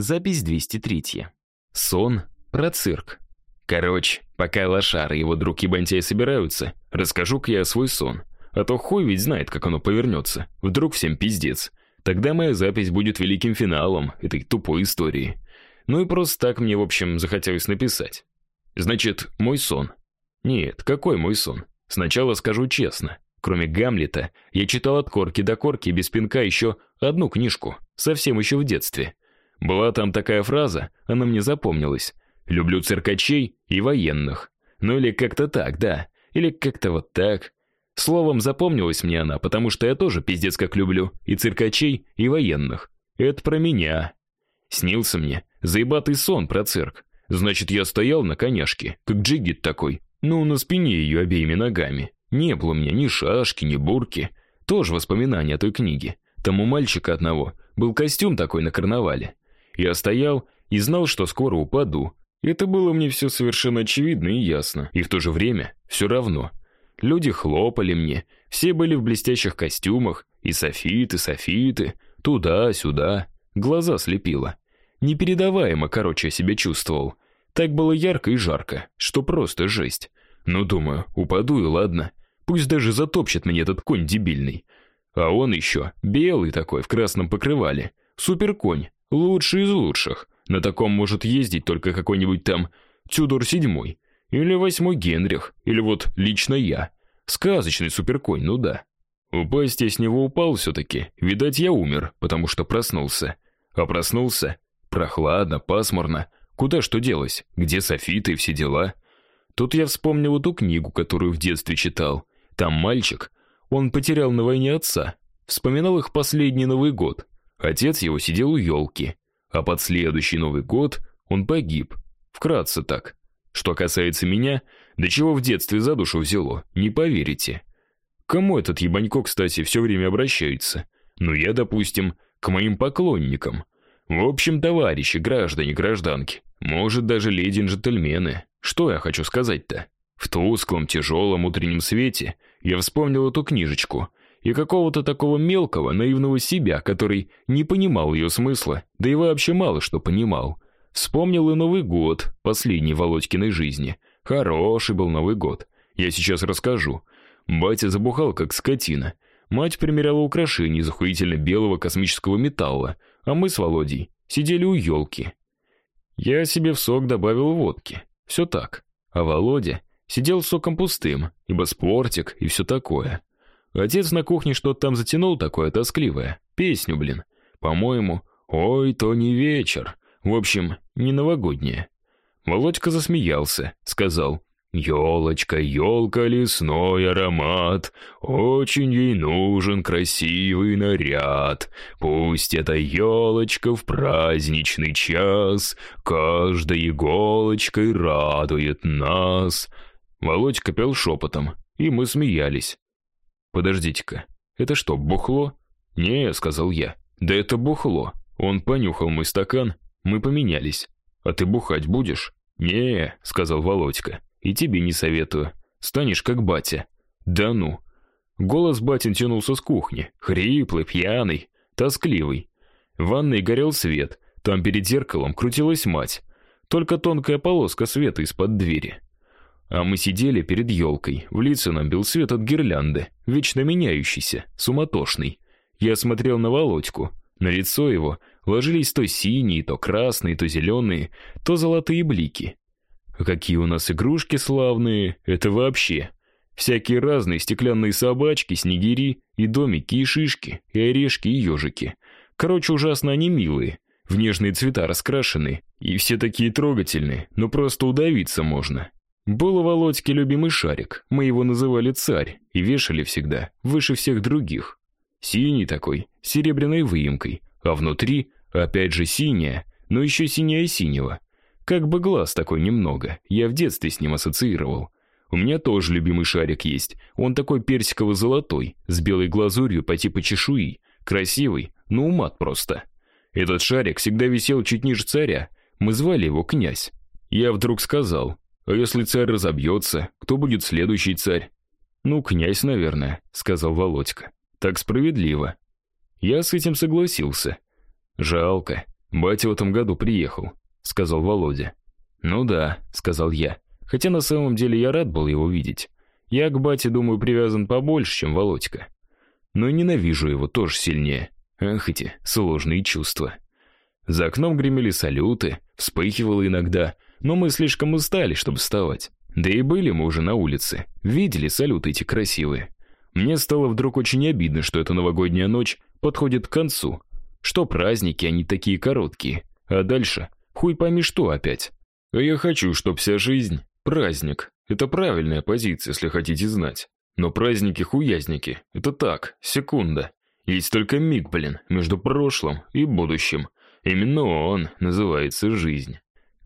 Запись 203. Сон про цирк. Короче, пока Лошар и его друг Ебантяй собираются, расскажу-ка я свой сон. А то хуй ведь знает, как оно повернется. Вдруг всем пиздец. Тогда моя запись будет великим финалом этой тупой истории. Ну и просто так мне, в общем, захотелось написать. Значит, мой сон. Нет, какой мой сон? Сначала скажу честно. Кроме Гамлета, я читал от корки до корки без пинка еще одну книжку, совсем еще в детстве. Была там такая фраза, она мне запомнилась. Люблю циркачей и военных. Ну или как-то так, да. Или как-то вот так. Словом, запомнилась мне она, потому что я тоже пиздец как люблю и циркачей, и военных. Это про меня. Снился мне заебатый сон про цирк. Значит, я стоял на коняшке, как джигит такой, ну, на спине ее обеими ногами. Не было у меня ни шашки, ни бурки. Тоже воспоминания о той книге. Там у мальчика одного был костюм такой на карнавале. Я стоял и знал, что скоро упаду. Это было мне все совершенно очевидно и ясно, и в то же время все равно. Люди хлопали мне, все были в блестящих костюмах, и софиты, софиты, туда-сюда, глаза слепило. Непередаваемо, короче, себя чувствовал. Так было ярко и жарко, что просто жесть. Ну, думаю, упаду и ладно. Пусть даже затопчет меня этот конь дебильный. А он еще белый такой в красном покрывале. Суперконь, лучший из лучших. На таком может ездить только какой-нибудь там Тюдор седьмой или восьмой Генрих, или вот лично я. Сказочный суперконь, ну да. Упасть я с него упал все таки Видать, я умер, потому что проснулся. А проснулся прохладно, пасмурно. Куда что делось? Где софиты и все дела? Тут я вспомнил эту книгу, которую в детстве читал. Там мальчик, он потерял на войне отца. Вспоминал их последний Новый год. Отец его сидел у елки, а под следующий Новый год он погиб. Вкратце так. Что касается меня, до чего в детстве за душу взяло, не поверите. Кому этот ебанько, кстати, все время обращается? Ну я, допустим, к моим поклонникам. В общем, товарищи, граждане, гражданки, может даже леди джентльмены. Что я хочу сказать-то? В тусклом, тяжелом утреннем свете я вспомнил эту книжечку и какого-то такого мелкого, наивного себя, который не понимал ее смысла, да и вообще мало что понимал. Вспомнил и Новый год, последний Володькиной жизни. Хороший был Новый год. Я сейчас расскажу. Батя забухал как скотина. Мать примеряла украшения из охуительно белого космического металла, а мы с Володей сидели у елки. Я себе в сок добавил водки. Все так. А Володя сидел соком пустым, ибо спортик и все такое. Отец на кухне что-то там затянул такое тоскливое. Песню, блин. По-моему, ой, то не вечер. В общем, не новогоднее. Володька засмеялся, сказал: Елочка, елка, лесной аромат, очень ей нужен красивый наряд. Пусть эта елочка в праздничный час каждой иголочкой радует нас. Володька пел шепотом, и мы смеялись. Подождите-ка, это что, бухло? Не, сказал я. Да это бухло. Он понюхал мой стакан, мы поменялись. А ты бухать будешь? Не, сказал Володька. И тебе не советую. Станешь как батя. Да ну. Голос батин тянулся с кухни, хриплый, пьяный, тоскливый. В ванной горел свет. Там перед зеркалом крутилась мать. Только тонкая полоска света из-под двери. А мы сидели перед елкой. В лицо нам бил свет от гирлянды, вечно меняющийся, суматошный. Я смотрел на Володьку. На лицо его ложились то синие, то красные, то зеленые, то золотые блики. А какие у нас игрушки славные, это вообще. Всякие разные стеклянные собачки, снегири, и домики, и шишки, и орешки, и ежики. Короче, ужасно они милые, в нежные цвета раскрашены, и все такие трогательные, но просто удавиться можно. Был у Володьки любимый шарик, мы его называли царь, и вешали всегда, выше всех других. Синий такой, с серебряной выемкой, а внутри опять же синяя, но еще синее синего. Как бы глаз такой немного. Я в детстве с ним ассоциировал. У меня тоже любимый шарик есть. Он такой персиково-золотой, с белой глазурью по типу чешуи. Красивый, но умат просто. Этот шарик всегда висел чуть ниже царя. Мы звали его князь. Я вдруг сказал: "А если царь разобьется, кто будет следующий царь?" "Ну, князь, наверное", сказал Володька. "Так справедливо". Я с этим согласился. Жалко. Батя в этом году приехал, сказал Володя. Ну да, сказал я. Хотя на самом деле я рад был его видеть. Я к бате, думаю, привязан побольше, чем Володька. Но ненавижу его тоже сильнее. Ах эти сложные чувства. За окном гремели салюты, вспыхивало иногда, но мы слишком устали, чтобы вставать. Да и были мы уже на улице, видели салюты эти красивые. Мне стало вдруг очень обидно, что эта новогодняя ночь подходит к концу. Что праздники, они такие короткие. А дальше хуй пойми что опять. А я хочу, чтоб вся жизнь праздник. Это правильная позиция, если хотите знать. Но праздники-хуязники это так, секунда. Есть только миг, блин, между прошлым и будущим. Именно он называется жизнь.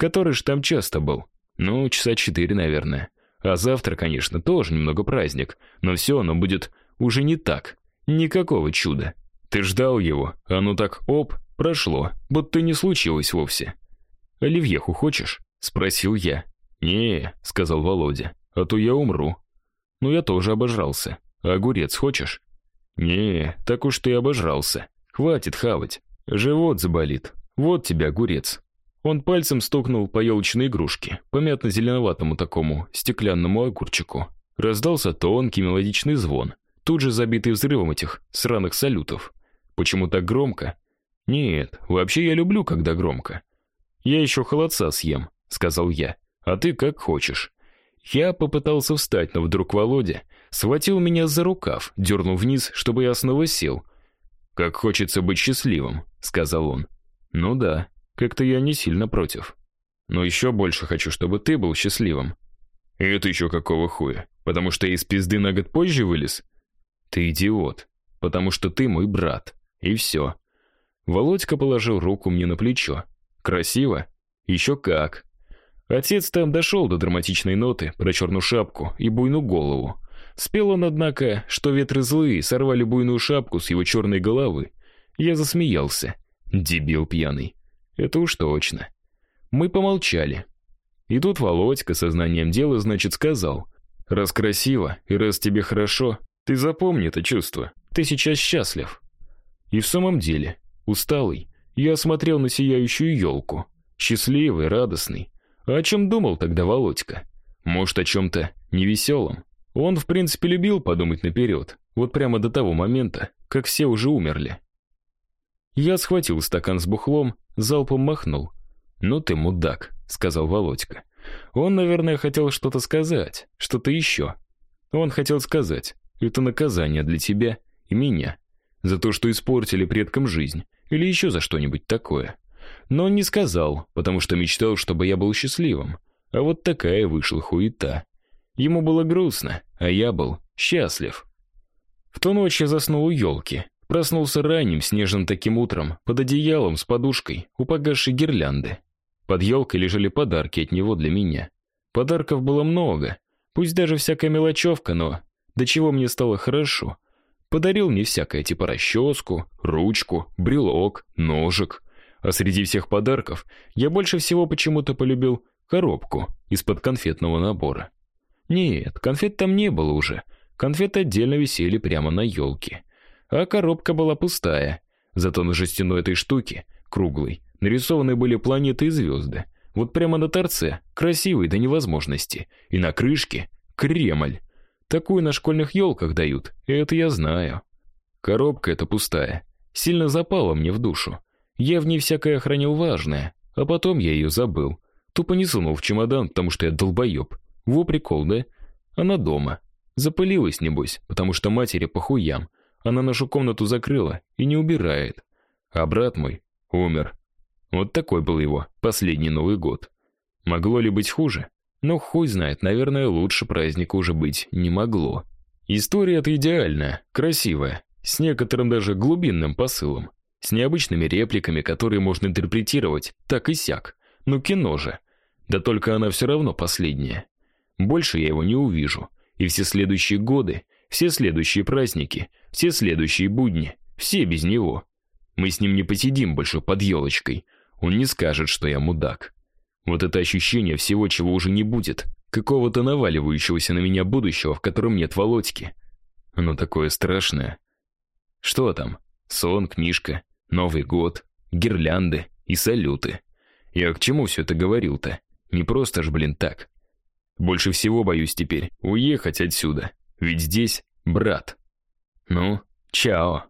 Который ж там часто был. Ну, часа четыре, наверное. А завтра, конечно, тоже немного праздник, но все оно будет уже не так. Никакого чуда. Ты ждал его, а оно так оп, прошло, будто не случилось вовсе. Оливьеху хочешь? спросил я. Не, сказал Володя. А то я умру. Ну я тоже обожрался. А огурец хочешь? Не, так уж ты обожрался. Хватит хавать. Живот заболит. Вот тебе огурец. Он пальцем стукнул по елочной игрушке, по мятно-зеленоватому такому стеклянному огурчику. Раздался тонкий мелодичный звон, тут же забитый взрывом этих сраных салютов. Почему так громко? Нет, вообще я люблю, когда громко. Я еще холодца съем, сказал я. А ты как хочешь. Я попытался встать, но вдруг Володя схватил меня за рукав, дернул вниз, чтобы я снова сел. Как хочется быть счастливым, сказал он. Ну да, как-то я не сильно против. Но еще больше хочу, чтобы ты был счастливым. И это еще какого хуя? Потому что я из пизды на год позже вылез? Ты идиот. Потому что ты мой брат. И все. Володька положил руку мне на плечо. Красиво? Еще как. Отец там дошел до драматичной ноты про черную шапку и буйную голову. Спел он, однако, что ветры злые сорвали буйную шапку с его черной головы. Я засмеялся. Дебил пьяный. Это уж точно. Мы помолчали. И тут Володька сознанием дела, значит, сказал: "Раз красиво и раз тебе хорошо, ты запомни это чувство. Ты сейчас счастлив". И в самом деле, усталый, я смотрел на сияющую елку, счастливый, радостный. А о чем думал тогда Володька? Может, о чем то невеселом? Он, в принципе, любил подумать наперед, вот прямо до того момента, как все уже умерли. Я схватил стакан с бухлом залпом махнул. "Ну ты мудак", сказал Володька. Он, наверное, хотел что-то сказать, что-то еще. Он хотел сказать: "Это наказание для тебя и меня за то, что испортили предкам жизнь, или еще за что-нибудь такое". Но он не сказал, потому что мечтал, чтобы я был счастливым. А вот такая вышла хуета. Ему было грустно, а я был счастлив. В ту ночь я заснул у елки, Проснулся ранним снежным таким утром, под одеялом с подушкой, у погасшей гирлянды. Под елкой лежали подарки от него для меня. Подарков было много, пусть даже всякая мелочевка, но до чего мне стало хорошо. Подарил мне всякое, типа расческу, ручку, брелок, ножик. А среди всех подарков я больше всего почему-то полюбил коробку из-под конфетного набора. Нет, конфет там не было уже. Конфеты отдельно висели прямо на елке а коробка была пустая. Зато на жестяной этой штуке, круглой, нарисованы были планеты и звезды. Вот прямо на торце, красивый до невозможности, и на крышке Кремль. Такую на школьных елках дают, и это я знаю. Коробка эта пустая, сильно запала мне в душу. Я в ней всякое хранил важное, а потом я ее забыл. Тупо не сунул в чемодан, потому что я долбоеб. Во прикол, да? Она дома. Запылилась небось, потому что матери похуям. Она нашу комнату закрыла и не убирает. А брат мой умер. Вот такой был его последний Новый год. Могло ли быть хуже? Ну, хуй знает, наверное, лучше праздника уже быть не могло. История-то идеальная, красивая, с некоторым даже глубинным посылом, с необычными репликами, которые можно интерпретировать так и сяк. Ну кино же. Да только она все равно последняя. Больше я его не увижу, и все следующие годы все следующие праздники, все следующие будни, все без него. Мы с ним не посидим больше под елочкой. Он не скажет, что я мудак. Вот это ощущение всего, чего уже не будет, какого-то наваливающегося на меня будущего, в котором нет Володьки. Оно такое страшное. Что там? Сон, книжка, Новый год, гирлянды, и салюты. Я к чему все это говорил-то? Не просто ж, блин, так. Больше всего боюсь теперь уехать отсюда, ведь здесь брат. Ну, чао.